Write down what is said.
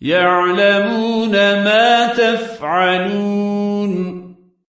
يعلمون ما تفعلون.